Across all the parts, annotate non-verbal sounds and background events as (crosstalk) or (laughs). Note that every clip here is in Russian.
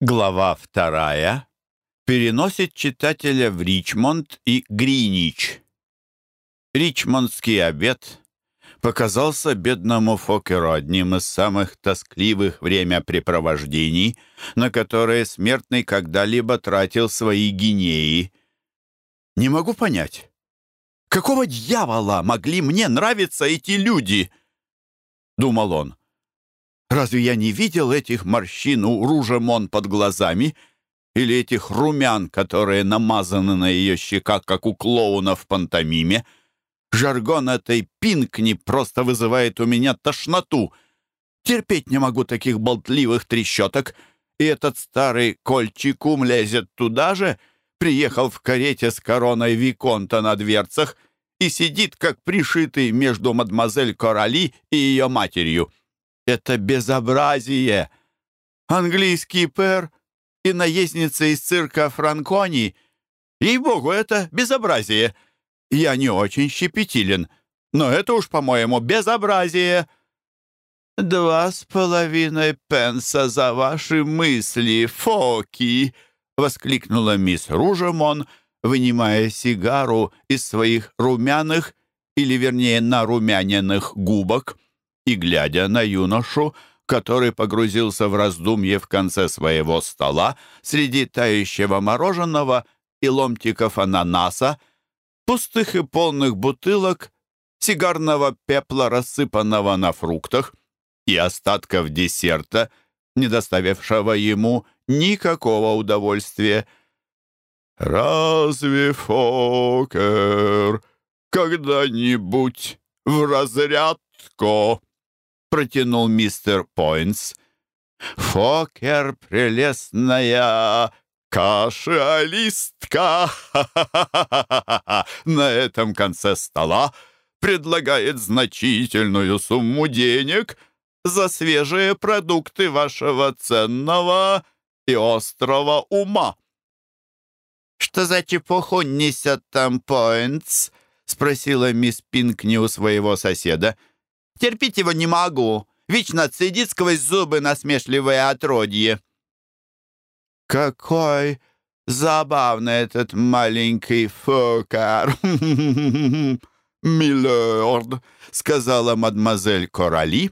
Глава вторая переносит читателя в Ричмонд и Гринич. Ричмондский обед показался бедному Фокеру одним из самых тоскливых времяпрепровождений, на которые смертный когда-либо тратил свои гинеи. «Не могу понять, какого дьявола могли мне нравиться эти люди?» — думал он. Разве я не видел этих морщин у Ружемон под глазами? Или этих румян, которые намазаны на ее щеках, как у клоуна в пантомиме? Жаргон этой пинкни просто вызывает у меня тошноту. Терпеть не могу таких болтливых трещоток. И этот старый кольчикум лезет туда же, приехал в карете с короной Виконта на дверцах и сидит, как пришитый между мадемуазель Короли и ее матерью. Это безобразие! Английский пэр и наездница из цирка Франкони. Ей-богу, это безобразие. Я не очень щепетилен, но это уж, по-моему, безобразие. «Два с половиной пенса за ваши мысли, Фоки!» — воскликнула мисс Ружемон, вынимая сигару из своих румяных, или, вернее, нарумяненных губок и, глядя на юношу, который погрузился в раздумье в конце своего стола среди тающего мороженого и ломтиков ананаса, пустых и полных бутылок, сигарного пепла, рассыпанного на фруктах, и остатков десерта, не доставившего ему никакого удовольствия. «Разве Фокер когда-нибудь в разрядку?» Протянул мистер Пойнтс. «Фокер прелестная кашалистка на этом конце стола предлагает значительную сумму денег за свежие продукты вашего ценного и острого ума». «Что за чепуху несет там Пойнтс?» — спросила мисс Пинкни у своего соседа. — Терпеть его не могу. Вечно цедит сквозь зубы насмешливое отродье». «Какой забавный этот маленький фокар!» (laughs) «Милорд!» — сказала мадемуазель Корали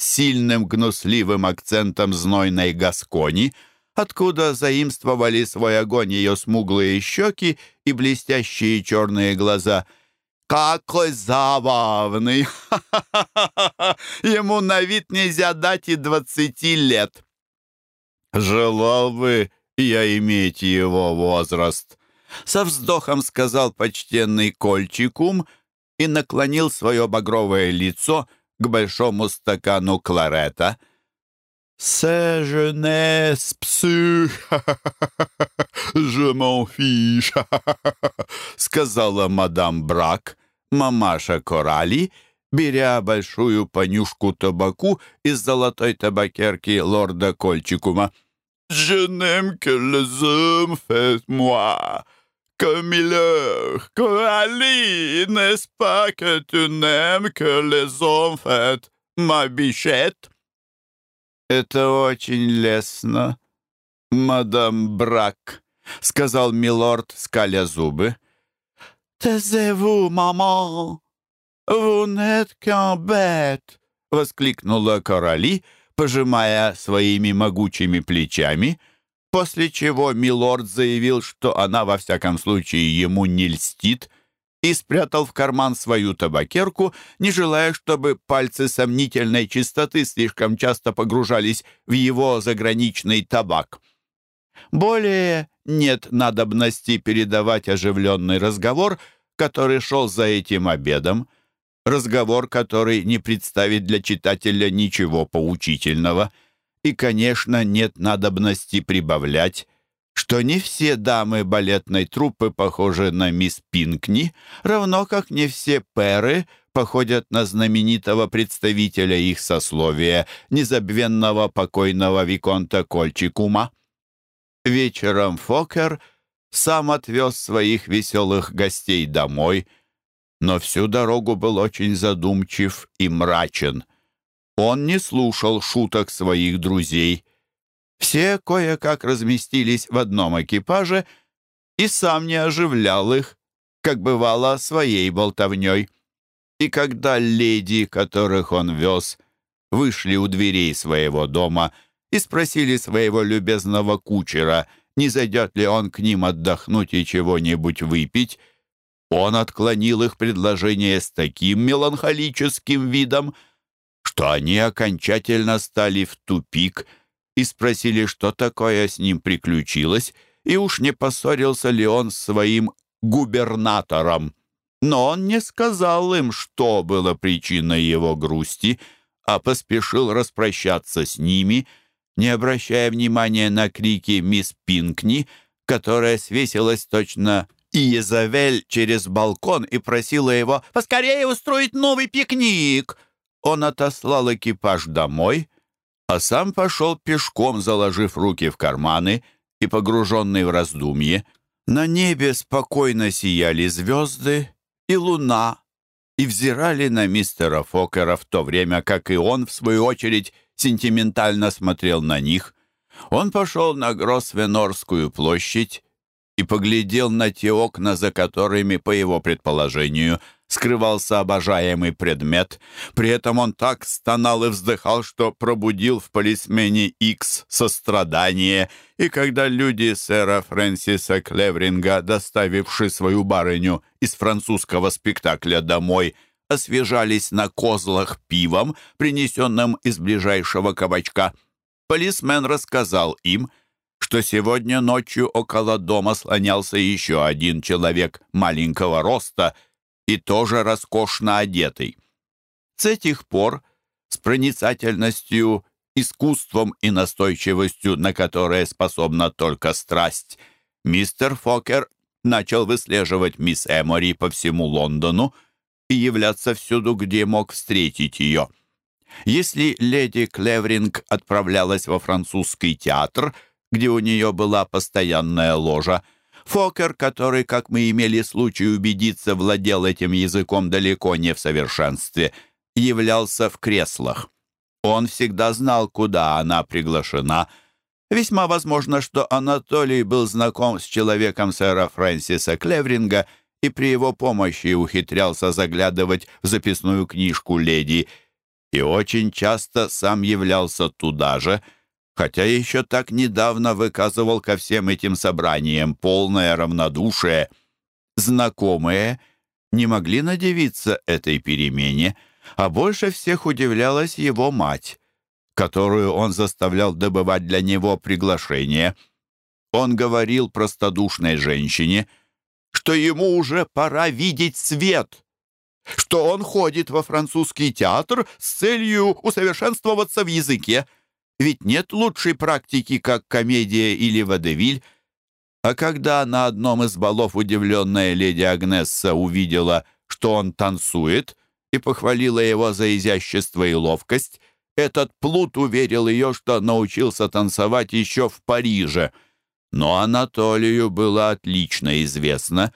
сильным гнусливым акцентом знойной гаскони, откуда заимствовали свой огонь ее смуглые щеки и блестящие черные глаза — какой забавный! (laughs) Ему на вид нельзя дать и двадцати лет. Желал бы я иметь его возраст. Со вздохом сказал почтенный Кольчикум и наклонил свое багровое лицо к большому стакану кларета. «C'est jeunesse, псих, je m'en fiche», сказала мадам Брак, мамаша Корали, беря большую понюшку табаку из золотой табакерки лорда Кольчикума. «Je n'aime que les hommes, faites-moi, comme il leur, Coralie, n'est-ce pas que tu n'aimes que les hommes, faites, ma bichette?» «Это очень лестно, мадам Брак», — сказал милорд, скаля зубы. «Taisez-vous, maman! Vous n'êtes qu'un bête!» — воскликнула Короли, пожимая своими могучими плечами, после чего милорд заявил, что она во всяком случае ему не льстит, и спрятал в карман свою табакерку, не желая, чтобы пальцы сомнительной чистоты слишком часто погружались в его заграничный табак. Более нет надобности передавать оживленный разговор, который шел за этим обедом, разговор, который не представит для читателя ничего поучительного, и, конечно, нет надобности прибавлять, что не все дамы балетной труппы похожи на мисс Пинкни, равно как не все перы походят на знаменитого представителя их сословия, незабвенного покойного Виконта Кольчикума. Вечером Фокер сам отвез своих веселых гостей домой, но всю дорогу был очень задумчив и мрачен. Он не слушал шуток своих друзей. Все кое-как разместились в одном экипаже, и сам не оживлял их, как бывало, своей болтовней. И когда леди, которых он вез, вышли у дверей своего дома и спросили своего любезного кучера, не зайдет ли он к ним отдохнуть и чего-нибудь выпить, он отклонил их предложение с таким меланхолическим видом, что они окончательно стали в тупик и спросили, что такое с ним приключилось, и уж не поссорился ли он с своим губернатором. Но он не сказал им, что было причиной его грусти, а поспешил распрощаться с ними, не обращая внимания на крики мисс Пинкни, которая свесилась точно Иезавель через балкон и просила его поскорее устроить новый пикник. Он отослал экипаж домой, а сам пошел пешком, заложив руки в карманы и погруженный в раздумье. На небе спокойно сияли звезды и луна, и взирали на мистера Фокера в то время, как и он, в свою очередь, сентиментально смотрел на них. Он пошел на Гросвенорскую площадь и поглядел на те окна, за которыми, по его предположению, скрывался обожаемый предмет. При этом он так стонал и вздыхал, что пробудил в полисмене Икс сострадание. И когда люди сэра Фрэнсиса Клевринга, доставившие свою барыню из французского спектакля домой, освежались на козлах пивом, принесенным из ближайшего кабачка, полисмен рассказал им — что сегодня ночью около дома слонялся еще один человек маленького роста и тоже роскошно одетый. С этих пор с проницательностью, искусством и настойчивостью, на которые способна только страсть, мистер Фокер начал выслеживать мисс Эмори по всему Лондону и являться всюду, где мог встретить ее. Если леди Клевринг отправлялась во французский театр – где у нее была постоянная ложа. Фокер, который, как мы имели случай убедиться, владел этим языком далеко не в совершенстве, являлся в креслах. Он всегда знал, куда она приглашена. Весьма возможно, что Анатолий был знаком с человеком сэра Фрэнсиса Клевринга и при его помощи ухитрялся заглядывать в записную книжку леди, и очень часто сам являлся туда же — хотя еще так недавно выказывал ко всем этим собраниям полное равнодушие. Знакомые не могли надевиться этой перемене, а больше всех удивлялась его мать, которую он заставлял добывать для него приглашение. Он говорил простодушной женщине, что ему уже пора видеть свет, что он ходит во французский театр с целью усовершенствоваться в языке, ведь нет лучшей практики, как комедия или водевиль. А когда на одном из балов удивленная леди Агнесса увидела, что он танцует, и похвалила его за изящество и ловкость, этот плут уверил ее, что научился танцевать еще в Париже. Но Анатолию было отлично известно,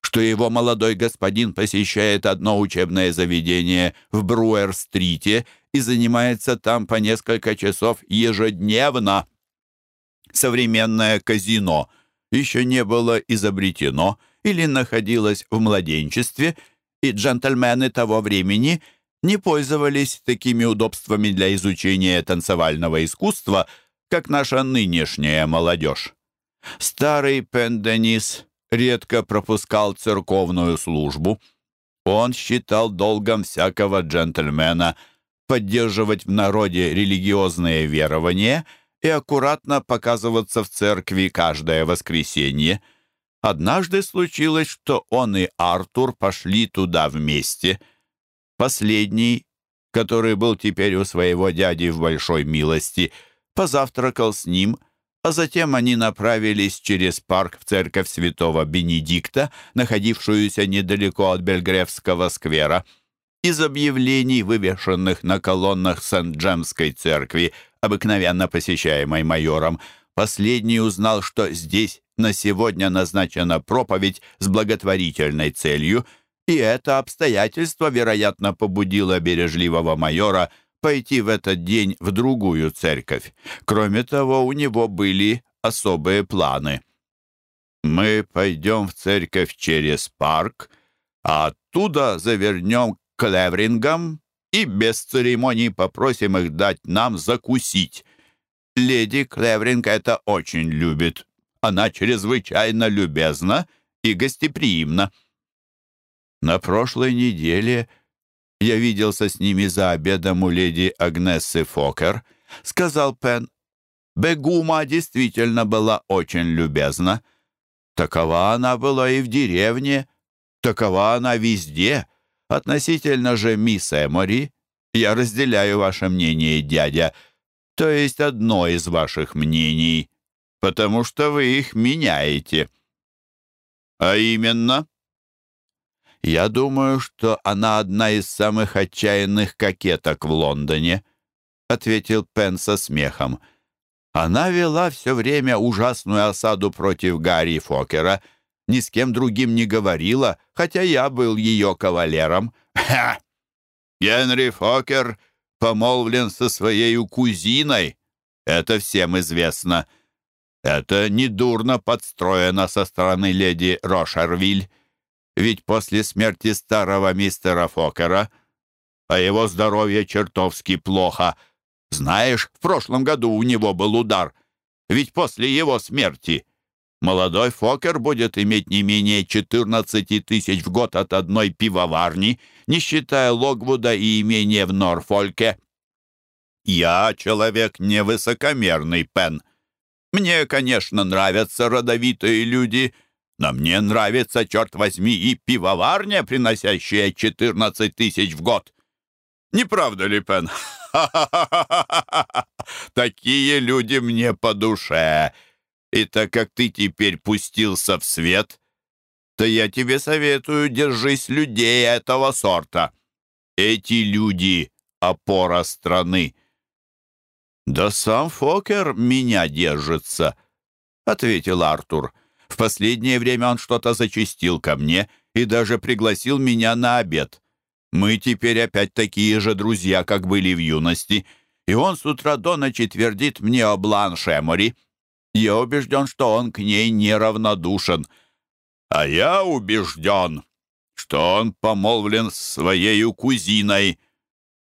что его молодой господин посещает одно учебное заведение в Бруэр-стрите и занимается там по несколько часов ежедневно. Современное казино еще не было изобретено или находилось в младенчестве, и джентльмены того времени не пользовались такими удобствами для изучения танцевального искусства, как наша нынешняя молодежь. Старый Пенденис редко пропускал церковную службу. Он считал долгом всякого джентльмена – поддерживать в народе религиозные верования и аккуратно показываться в церкви каждое воскресенье. Однажды случилось, что он и Артур пошли туда вместе. Последний, который был теперь у своего дяди в большой милости, позавтракал с ним, а затем они направились через парк в церковь святого Бенедикта, находившуюся недалеко от Бельгревского сквера. Из объявлений, вывешенных на колоннах Сент-Джемской церкви, обыкновенно посещаемой майором, последний узнал, что здесь на сегодня назначена проповедь с благотворительной целью, и это обстоятельство, вероятно, побудило бережливого майора пойти в этот день в другую церковь. Кроме того, у него были особые планы. «Мы пойдем в церковь через парк, а оттуда завернем к Леврингам и без церемоний попросим их дать нам закусить. Леди Клевринг это очень любит. Она чрезвычайно любезна и гостеприимна. На прошлой неделе я виделся с ними за обедом у леди Агнессы Фокер, сказал Пен. Бегума действительно была очень любезна. Такова она была и в деревне, такова она везде. Относительно же мисс Эмори, я разделяю ваше мнение, дядя, то есть одно из ваших мнений, потому что вы их меняете. А именно? Я думаю, что она одна из самых отчаянных кокеток в Лондоне, ответил Пен со смехом. Она вела все время ужасную осаду против Гарри Фокера, ни с кем другим не говорила, хотя я был ее кавалером. Ха! Генри Фокер помолвлен со своей кузиной. Это всем известно. Это недурно подстроено со стороны леди Рошервиль. Ведь после смерти старого мистера Фокера о его здоровье чертовски плохо. Знаешь, в прошлом году у него был удар. Ведь после его смерти молодой Фокер будет иметь не менее 14 тысяч в год от одной пивоварни, не считая Логвуда и имения в Норфольке. Я человек невысокомерный, Пен. Мне, конечно, нравятся родовитые люди, но мне нравится, черт возьми, и пивоварня, приносящая 14 тысяч в год. Не правда ли, Пен? (laughs) Такие люди мне по душе. И так как ты теперь пустился в свет, то я тебе советую, держись людей этого сорта. Эти люди — опора страны. «Да сам Фокер меня держится», — ответил Артур. «В последнее время он что-то зачастил ко мне и даже пригласил меня на обед. Мы теперь опять такие же друзья, как были в юности, и он с утра до ночи твердит мне о Бланш Эмори. Я убежден, что он к ней неравнодушен. А я убежден, что он помолвлен с своей кузиной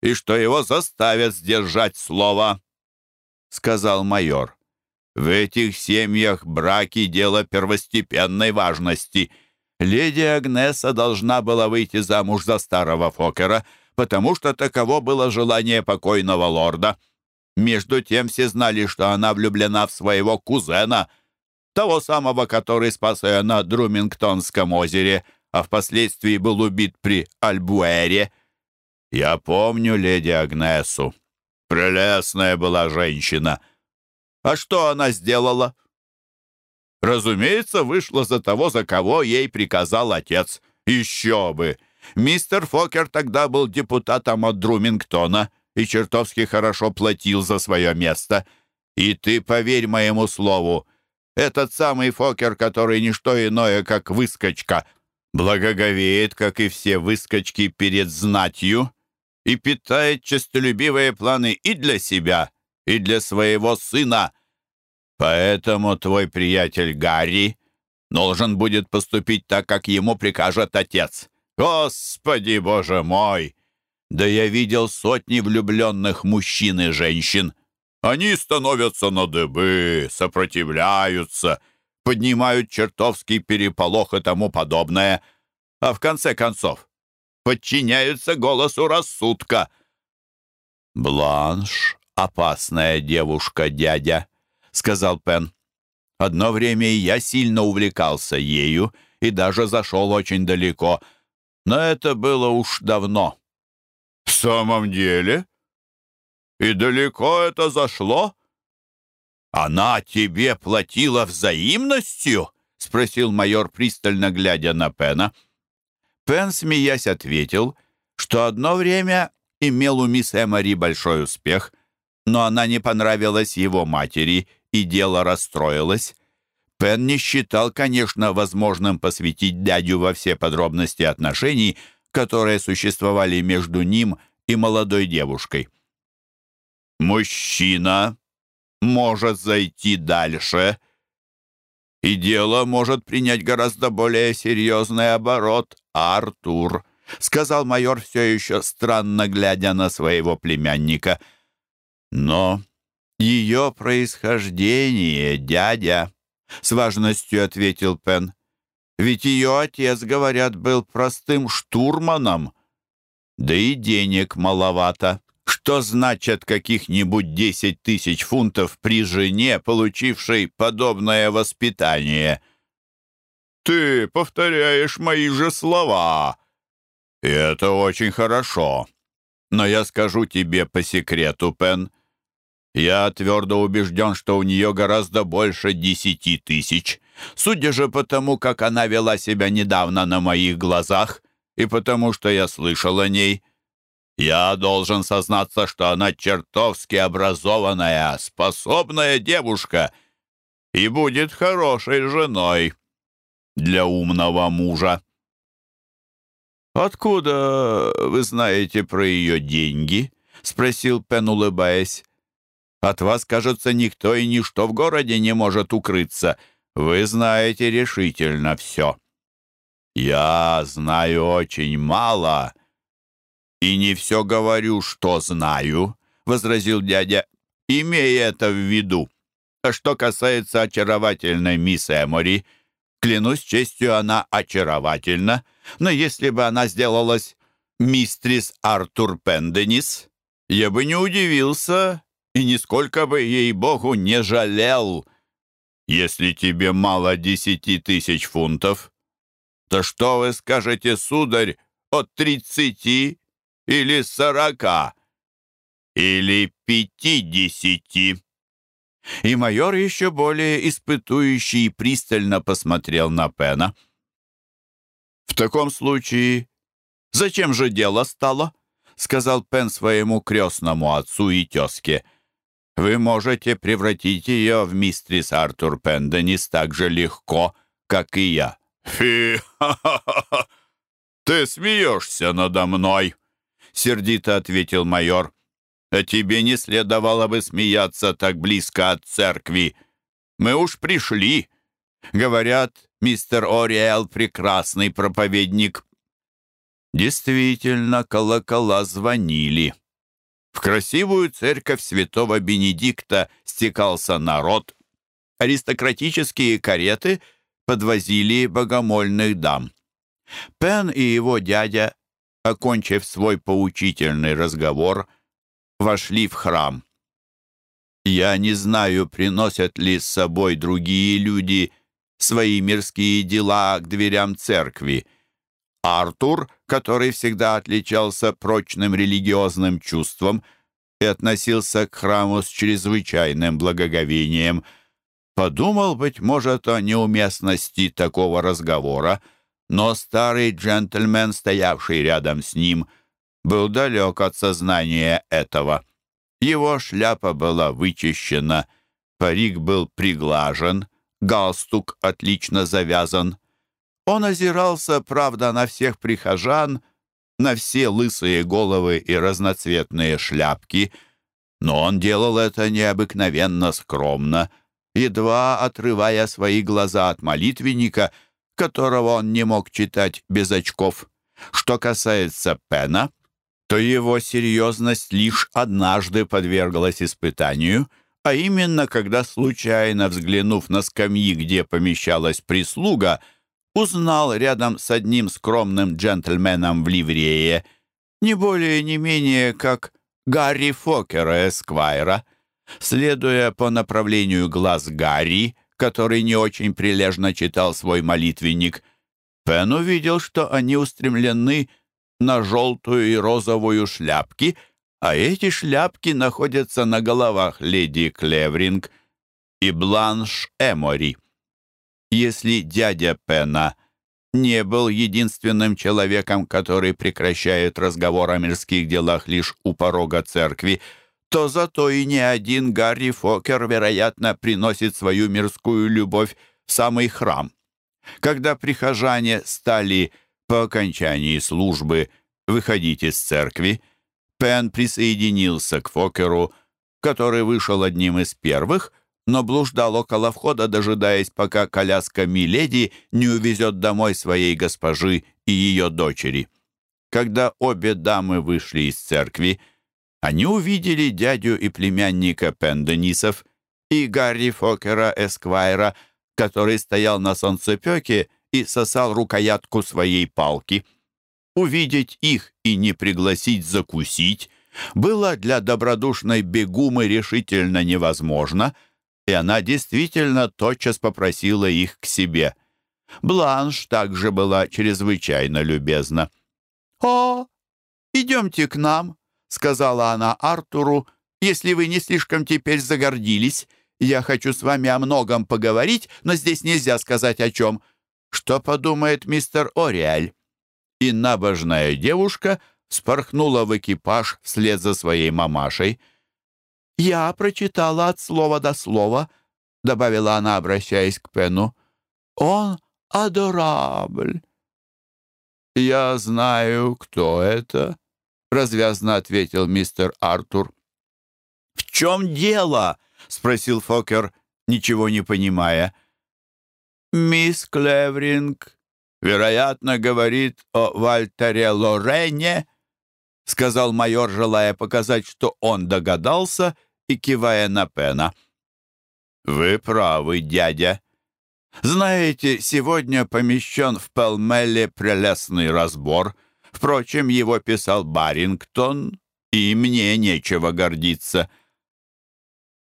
и что его заставят сдержать слово» сказал майор. «В этих семьях браки — дело первостепенной важности. Леди Агнеса должна была выйти замуж за старого Фокера, потому что таково было желание покойного лорда. Между тем все знали, что она влюблена в своего кузена, того самого, который спас ее на Друмингтонском озере, а впоследствии был убит при Альбуэре. Я помню леди Агнесу. Прелестная была женщина. А что она сделала? Разумеется, вышла за того, за кого ей приказал отец. Еще бы! Мистер Фокер тогда был депутатом от Друмингтона и чертовски хорошо платил за свое место. И ты поверь моему слову, этот самый Фокер, который не что иное, как выскочка, благоговеет, как и все выскочки перед знатью, и питает честолюбивые планы и для себя, и для своего сына. Поэтому твой приятель Гарри должен будет поступить так, как ему прикажет отец. Господи, боже мой! Да я видел сотни влюбленных мужчин и женщин. Они становятся на дыбы, сопротивляются, поднимают чертовский переполох и тому подобное. А в конце концов, подчиняются голосу рассудка. «Бланш — опасная девушка, дядя», — сказал Пен. «Одно время я сильно увлекался ею и даже зашел очень далеко, но это было уж давно». «В самом деле? И далеко это зашло?» «Она тебе платила взаимностью?» — спросил майор, пристально глядя на Пена. Пен, смеясь, ответил, что одно время имел у мисс Эмори большой успех, но она не понравилась его матери, и дело расстроилось. Пен не считал, конечно, возможным посвятить дядю во все подробности отношений, которые существовали между ним и молодой девушкой. Мужчина может зайти дальше, и дело может принять гораздо более серьезный оборот, Артур», — сказал майор, все еще странно глядя на своего племянника. «Но ее происхождение, дядя», — с важностью ответил Пен. «Ведь ее отец, говорят, был простым штурманом, да и денег маловато». Что значит каких-нибудь десять тысяч фунтов при жене, получившей подобное воспитание? Ты повторяешь мои же слова. И это очень хорошо. Но я скажу тебе по секрету, Пен. Я твердо убежден, что у нее гораздо больше десяти тысяч. Судя же по тому, как она вела себя недавно на моих глазах, и потому что я слышал о ней — я должен сознаться, что она чертовски образованная, способная девушка и будет хорошей женой для умного мужа. «Откуда вы знаете про ее деньги?» — спросил Пен, улыбаясь. «От вас, кажется, никто и ничто в городе не может укрыться. Вы знаете решительно все». «Я знаю очень мало», «И не все говорю, что знаю», — возразил дядя, — «имея это в виду. А что касается очаровательной мисс Эмори, клянусь честью, она очаровательна, но если бы она сделалась мистрис Артур Пенденис, я бы не удивился и нисколько бы, ей-богу, не жалел. Если тебе мало десяти тысяч фунтов, то что вы скажете, сударь, от тридцати или сорока, или пятидесяти». И майор еще более испытующий пристально посмотрел на Пена. «В таком случае, зачем же дело стало?» — сказал Пен своему крестному отцу и тезке. «Вы можете превратить ее в мистрис Артур Пенденис так же легко, как и я». «Фи! Ха -ха -ха! Ты смеешься надо мной!» сердито ответил майор. «А тебе не следовало бы смеяться так близко от церкви. Мы уж пришли. Говорят, мистер Ориэл прекрасный проповедник». Действительно, колокола звонили. В красивую церковь святого Бенедикта стекался народ. Аристократические кареты подвозили богомольных дам. Пен и его дядя окончив свой поучительный разговор, вошли в храм. Я не знаю, приносят ли с собой другие люди свои мирские дела к дверям церкви. Артур, который всегда отличался прочным религиозным чувством и относился к храму с чрезвычайным благоговением, подумал, быть может, о неуместности такого разговора — но старый джентльмен, стоявший рядом с ним, был далек от сознания этого. Его шляпа была вычищена, парик был приглажен, галстук отлично завязан. Он озирался, правда, на всех прихожан, на все лысые головы и разноцветные шляпки, но он делал это необыкновенно скромно, едва отрывая свои глаза от молитвенника — которого он не мог читать без очков. Что касается Пена, то его серьезность лишь однажды подверглась испытанию, а именно, когда, случайно взглянув на скамьи, где помещалась прислуга, узнал рядом с одним скромным джентльменом в ливрее, не более не менее, как Гарри Фокера Эсквайра. Следуя по направлению глаз Гарри, который не очень прилежно читал свой молитвенник, Пен увидел, что они устремлены на желтую и розовую шляпки, а эти шляпки находятся на головах леди Клевринг и Бланш Эмори. Если дядя Пена не был единственным человеком, который прекращает разговор о мирских делах лишь у порога церкви, то зато и не один Гарри Фокер, вероятно, приносит свою мирскую любовь в самый храм. Когда прихожане стали по окончании службы выходить из церкви, Пен присоединился к Фокеру, который вышел одним из первых, но блуждал около входа, дожидаясь, пока коляска Миледи не увезет домой своей госпожи и ее дочери. Когда обе дамы вышли из церкви, они увидели дядю и племянника Пенденисов и Гарри Фокера Эсквайра, который стоял на солнцепеке и сосал рукоятку своей палки. Увидеть их и не пригласить закусить было для добродушной бегумы решительно невозможно, и она действительно тотчас попросила их к себе. Бланш также была чрезвычайно любезна. «О, идемте к нам», — сказала она Артуру, «если вы не слишком теперь загордились. Я хочу с вами о многом поговорить, но здесь нельзя сказать о чем. Что подумает мистер Ориаль?» И набожная девушка спорхнула в экипаж вслед за своей мамашей. «Я прочитала от слова до слова», — добавила она, обращаясь к Пену. «Он адорабль». «Я знаю, кто это», — развязно ответил мистер Артур. «В чем дело?» — спросил Фокер, ничего не понимая. «Мисс Клевринг, вероятно, говорит о Вальтере Лорене», — сказал майор, желая показать, что он догадался, и кивая на Пена. «Вы правы, дядя», знаете, сегодня помещен в Пелмеле прелестный разбор. Впрочем, его писал Барингтон, и мне нечего гордиться.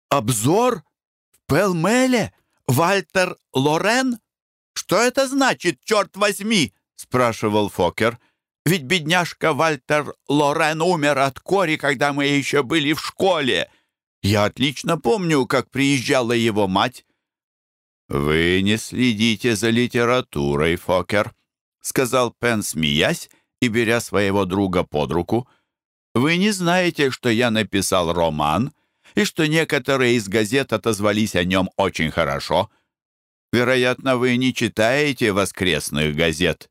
«Обзор? В Пелмеле? Вальтер Лорен? Что это значит, черт возьми?» — спрашивал Фокер. «Ведь бедняжка Вальтер Лорен умер от кори, когда мы еще были в школе. Я отлично помню, как приезжала его мать. «Вы не следите за литературой, Фокер», — сказал Пен, смеясь и беря своего друга под руку. «Вы не знаете, что я написал роман и что некоторые из газет отозвались о нем очень хорошо. Вероятно, вы не читаете воскресных газет».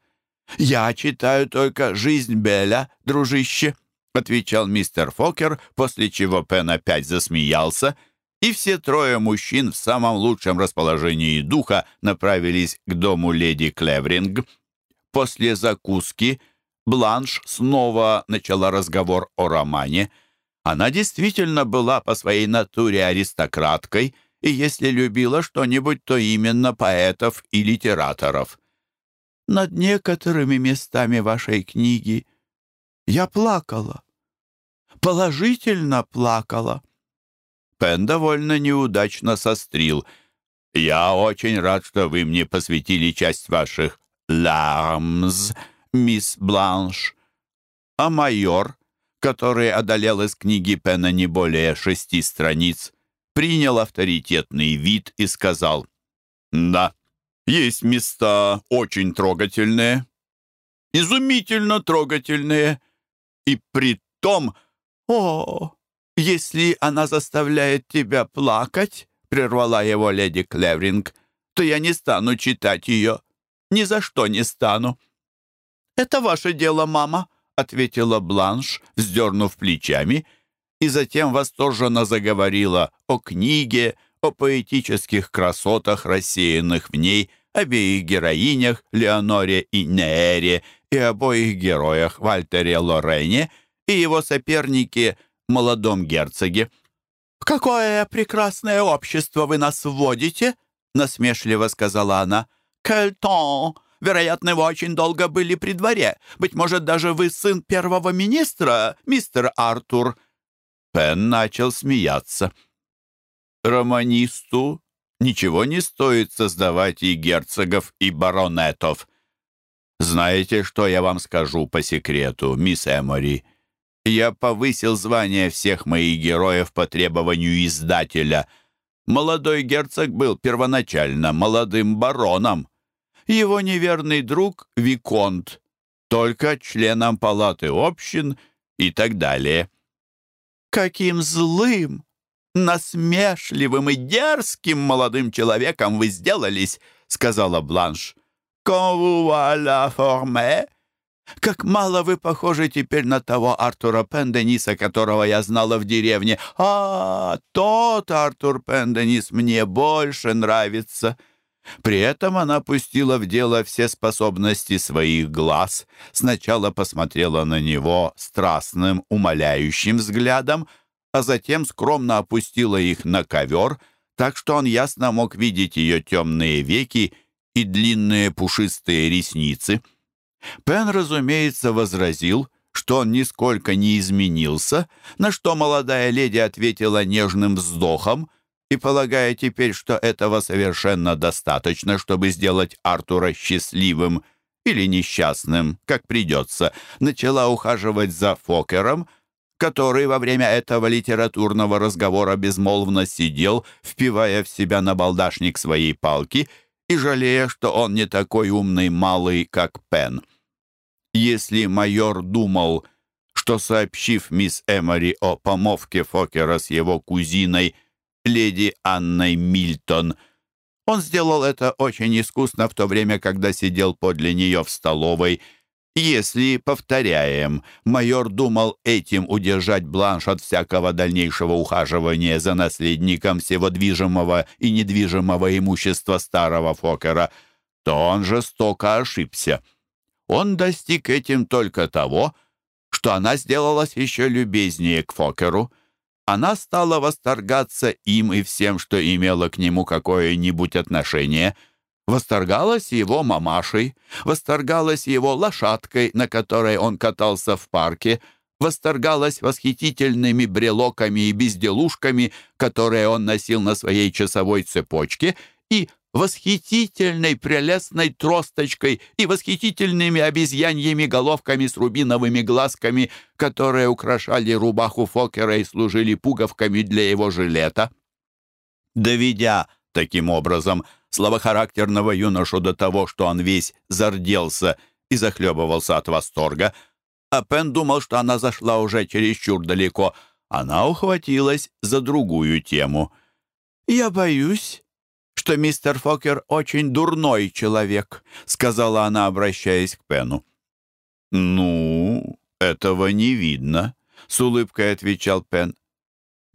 «Я читаю только «Жизнь Беля», дружище», — отвечал мистер Фокер, после чего Пен опять засмеялся — и все трое мужчин в самом лучшем расположении духа направились к дому леди Клевринг. После закуски Бланш снова начала разговор о романе. Она действительно была по своей натуре аристократкой, и если любила что-нибудь, то именно поэтов и литераторов. «Над некоторыми местами вашей книги я плакала, положительно плакала», Пен довольно неудачно сострил. «Я очень рад, что вы мне посвятили часть ваших «лармз», мисс Бланш». А майор, который одолел из книги Пена не более шести страниц, принял авторитетный вид и сказал, «Да, есть места очень трогательные, изумительно трогательные, и при том, о, «Если она заставляет тебя плакать», — прервала его леди Клевринг, «то я не стану читать ее. Ни за что не стану». «Это ваше дело, мама», — ответила Бланш, вздернув плечами, и затем восторженно заговорила о книге, о поэтических красотах, рассеянных в ней, обеих героинях, Леоноре и Неэре, и обоих героях, Вальтере Лорене, и его сопернике молодом герцоге. «В какое прекрасное общество вы нас вводите!» — насмешливо сказала она. «Кельтон! Вероятно, вы очень долго были при дворе. Быть может, даже вы сын первого министра, мистер Артур». Пен начал смеяться. «Романисту ничего не стоит создавать и герцогов, и баронетов. Знаете, что я вам скажу по секрету, мисс Эмори?» Я повысил звание всех моих героев по требованию издателя. Молодой герцог был первоначально молодым бароном. Его неверный друг — Виконт, только членом палаты общин и так далее. «Каким злым, насмешливым и дерзким молодым человеком вы сделались!» — сказала Бланш. «Quand vous la forme, Как мало вы похожи теперь на того Артура Пендениса, которого я знала в деревне. А, тот Артур Пенденис мне больше нравится». При этом она пустила в дело все способности своих глаз, сначала посмотрела на него страстным, умоляющим взглядом, а затем скромно опустила их на ковер, так что он ясно мог видеть ее темные веки и длинные пушистые ресницы. Пен, разумеется, возразил, что он нисколько не изменился, на что молодая леди ответила нежным вздохом, и, полагая теперь, что этого совершенно достаточно, чтобы сделать Артура счастливым или несчастным, как придется, начала ухаживать за Фокером, который во время этого литературного разговора безмолвно сидел, впивая в себя на балдашник своей палки и жалея, что он не такой умный малый, как Пен. Если майор думал, что, сообщив мисс Эмори о помовке Фокера с его кузиной, леди Анной Мильтон. Он сделал это очень искусно в то время, когда сидел подле нее в столовой. Если, повторяем, майор думал этим удержать Бланш от всякого дальнейшего ухаживания за наследником всего движимого и недвижимого имущества старого Фокера, то он жестоко ошибся. Он достиг этим только того, что она сделалась еще любезнее к Фокеру — она стала восторгаться им и всем, что имело к нему какое-нибудь отношение. Восторгалась его мамашей, восторгалась его лошадкой, на которой он катался в парке, восторгалась восхитительными брелоками и безделушками, которые он носил на своей часовой цепочке, и восхитительной прелестной тросточкой и восхитительными обезьяньими головками с рубиновыми глазками, которые украшали рубаху Фокера и служили пуговками для его жилета. Доведя таким образом слабохарактерного юношу до того, что он весь зарделся и захлебывался от восторга, а Пен думал, что она зашла уже чересчур далеко, она ухватилась за другую тему. «Я боюсь», что мистер Фокер очень дурной человек», — сказала она, обращаясь к Пену. «Ну, этого не видно», — с улыбкой отвечал Пен.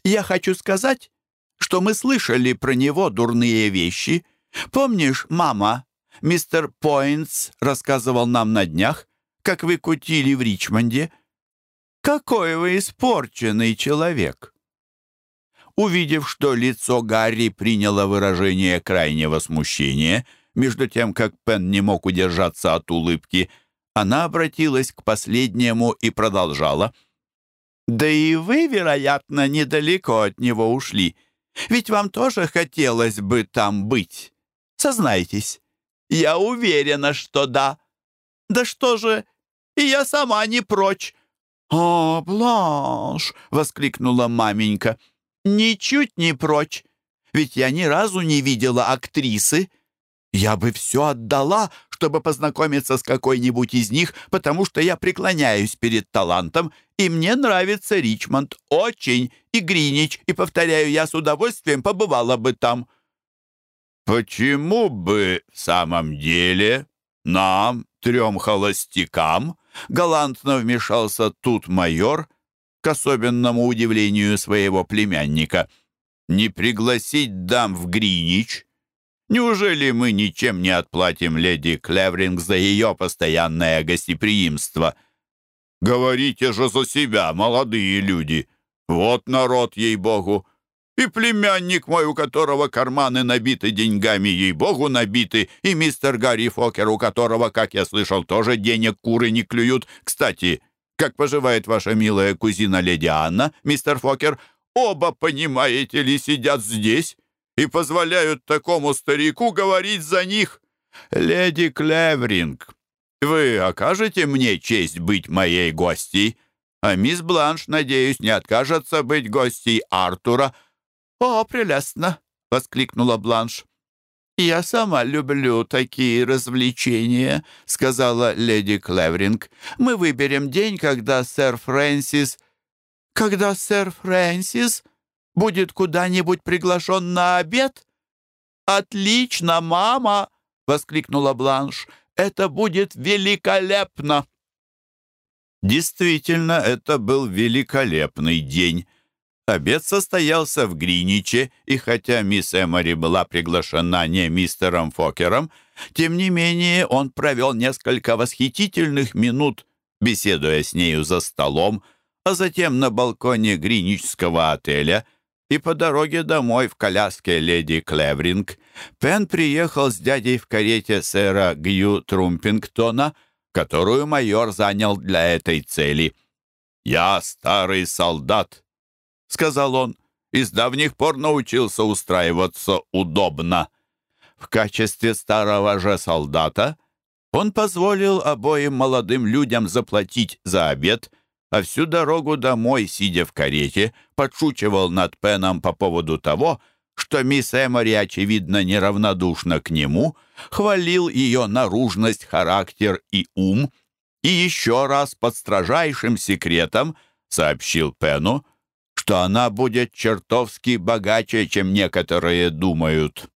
«Я хочу сказать, что мы слышали про него дурные вещи. Помнишь, мама, мистер Пойнтс рассказывал нам на днях, как вы кутили в Ричмонде? Какой вы испорченный человек!» Увидев, что лицо Гарри приняло выражение крайнего смущения, между тем, как Пен не мог удержаться от улыбки, она обратилась к последнему и продолжала. «Да и вы, вероятно, недалеко от него ушли. Ведь вам тоже хотелось бы там быть. Сознайтесь. Я уверена, что да. Да что же, и я сама не прочь». «О, Бланш!» — воскликнула маменька. «Ничуть не прочь. Ведь я ни разу не видела актрисы. Я бы все отдала, чтобы познакомиться с какой-нибудь из них, потому что я преклоняюсь перед талантом, и мне нравится Ричмонд очень, и Гринич, и, повторяю, я с удовольствием побывала бы там». «Почему бы в самом деле нам, трем холостякам, галантно вмешался тут майор — к особенному удивлению своего племянника, не пригласить дам в Гринич? Неужели мы ничем не отплатим леди Клевринг за ее постоянное гостеприимство? Говорите же за себя, молодые люди. Вот народ, ей-богу. И племянник мой, у которого карманы набиты деньгами, ей-богу, набиты, и мистер Гарри Фокер, у которого, как я слышал, тоже денег куры не клюют. Кстати, как поживает ваша милая кузина леди Анна, мистер Фокер? Оба, понимаете ли, сидят здесь и позволяют такому старику говорить за них. Леди Клевринг, вы окажете мне честь быть моей гостьей, а мисс Бланш, надеюсь, не откажется быть гостьей Артура». «О, прелестно!» — воскликнула Бланш. «Я сама люблю такие развлечения», — сказала леди Клевринг. «Мы выберем день, когда сэр Фрэнсис...» «Когда сэр Фрэнсис будет куда-нибудь приглашен на обед?» «Отлично, мама!» — воскликнула Бланш. «Это будет великолепно!» Действительно, это был великолепный день. Обед состоялся в Гриниче, и хотя мисс Эмори была приглашена не мистером Фокером, тем не менее он провел несколько восхитительных минут, беседуя с нею за столом, а затем на балконе Гриничского отеля и по дороге домой в коляске леди Клевринг. Пен приехал с дядей в карете сэра Гью Трумпингтона, которую майор занял для этой цели. «Я старый солдат», — сказал он, — «и с давних пор научился устраиваться удобно». В качестве старого же солдата он позволил обоим молодым людям заплатить за обед, а всю дорогу домой, сидя в карете, подшучивал над Пеном по поводу того, что мисс Эмори, очевидно, неравнодушна к нему, хвалил ее наружность, характер и ум, и еще раз под строжайшим секретом сообщил Пену, что она будет чертовски богаче, чем некоторые думают.